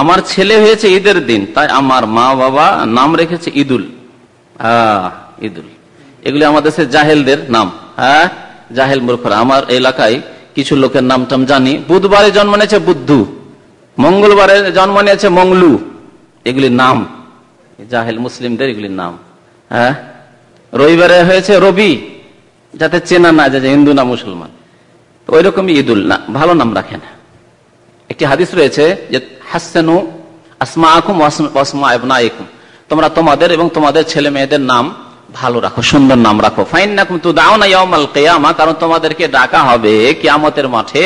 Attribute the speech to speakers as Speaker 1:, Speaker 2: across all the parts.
Speaker 1: আমার ছেলে হয়েছে ঈদের দিন, তাই আমার মা বাবা নাম রেখেছে ঈদুল। ঈদুল। এগুলি আমাদের দেশের জাহেলদের নাম। হ্যাঁ জাহেল মূর্খরা আমার এলাকায় কিছু লোকের নাম টাম জানি। বুধবারে জন্ম নিয়েছে বুদ্ধু। মঙ্গলবারে জন্ম নিয়েছে মঙ্গলু এগুলির নাম। জাহেল মুসলিমদের এগুলির নাম। হ্যাঁ রবিবারে হয়েছে রবি। যাতে চেনা না যায় হিন্দু না মুসলমান। ওই রকমই ঈদুল। না, ভালো নাম রাখেন। একটি হাদিস রয়েছে যে হাসানু আসমা আকুম ওয়াসমা এবনা তোমরা তোমাদের এবং তোমাদের ছেলে মেয়েদের নাম ভালো রাখো, সুন্দর নাম রাখো। ফাইন নাকুম তু দাও না ইয়ামাল কেয়ামা, কারণ তোমাদেরকে ডাকা হবে কিয়ামতের মাঠে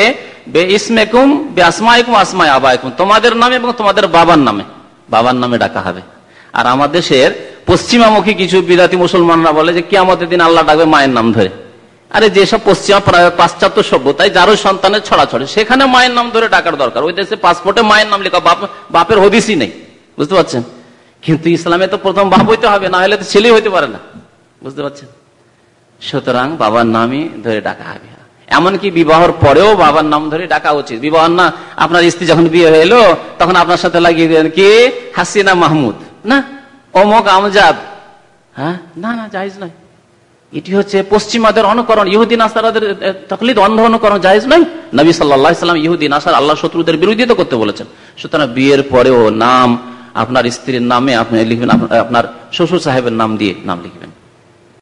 Speaker 1: বে ইসমেকুম বে আসমাইকুম আসমাই আবাইকুম। তোমাদের নামে এবং তোমাদের বাবার নামে বাবার নামে ডাকা হবে। আর আমাদের দেশের পশ্চিমামুখী কিছু বিদাতি মুসলমানরা বলে যে কিয়ামতের দিন আল্লাহ ডাকবে মায়ের নাম ধরে। আরে যেসব পশ্চিমা পাশ্চাত্য সভ্যতায় যারও সন্তানের ছড়াছড়ি, সেখানে মায়ের নাম ধরে ডাকার দরকার। ওই দেশে পাসপোর্টে মায়ের নাম লেখা, বাপ, বাপের হদিসই নেই। বুঝতে পারছেন? কিন্তু ইসলামে তো প্রথম বাপ হইতে হবে, না হলে তো ছেলে হইতে পারে না। বুঝতে পারছেন? সুতরাং বাবার নামই ধরে ডাকা হবে। এমনকি বিবাহর পরেও বাবার নাম ধরে ডাকা উচিত। বিবাহ না, আপনার স্ত্রী যখন বিয়ে এলো, তখন আপনার সাথে লাগিয়ে দেন কি? হাসিনা মাহমুদ। না? অমক আমজাদ। হ্যাঁ? না না জাহিজ নয়। এটি হচ্ছে পশ্চিমাদের অনুকরণ। ইহুদিন আসারাদের তকলিদ, অন্ধ অনুকরণ জাহেজ নাই নবী সাল্লাহ সাল্লাম ইহুদিন আসার আল্লাহ শত্রুদের বিরোধিতা করতে বলেছেন। সুতরাং বিয়ের পরেও নাম, আপনার স্ত্রীর নামে আপনি লিখবেন আপনার শ্বশুর সাহেবের নাম দিয়ে নাম লিখবেন।